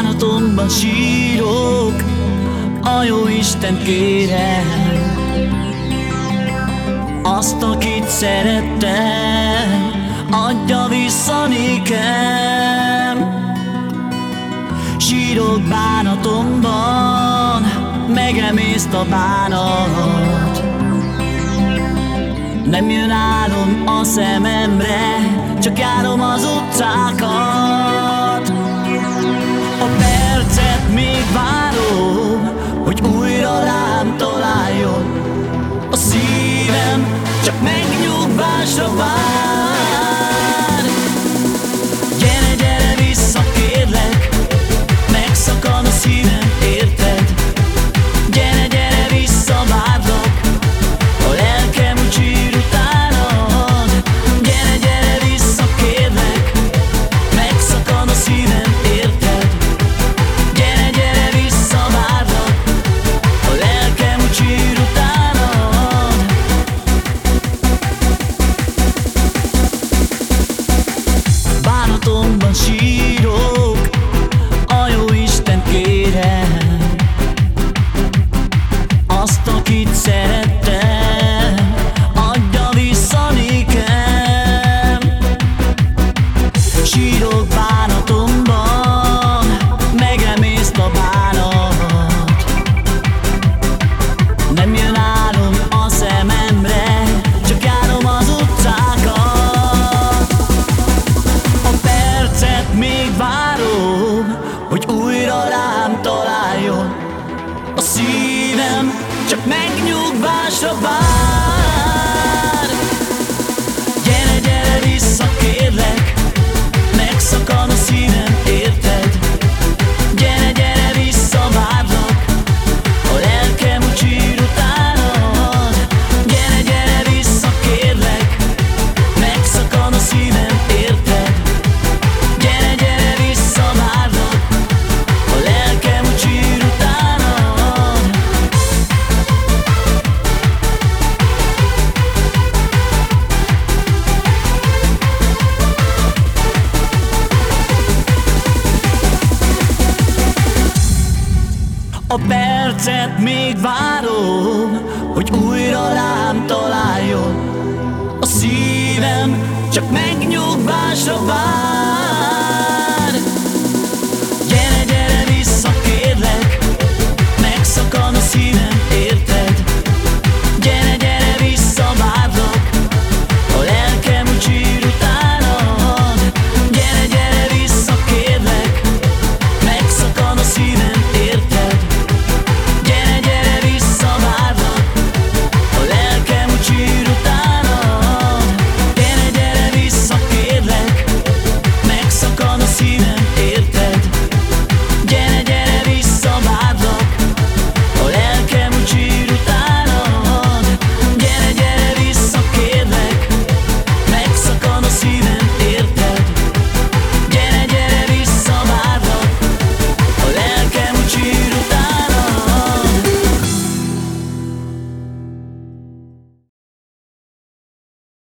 bánatomban sírok, a jó Isten kérem, azt, akit szerettem, adja vissza nékem. Sírok bánatomban, megemészt a bánat. Nem jön álom a szememre, csak járom az utcákat. újra rám találjon. A szívem csak megnyugvásra vár. Csak megnyugvás a A percet még várom, hogy újra rám találjon. A szívem csak megnyugvásra vár.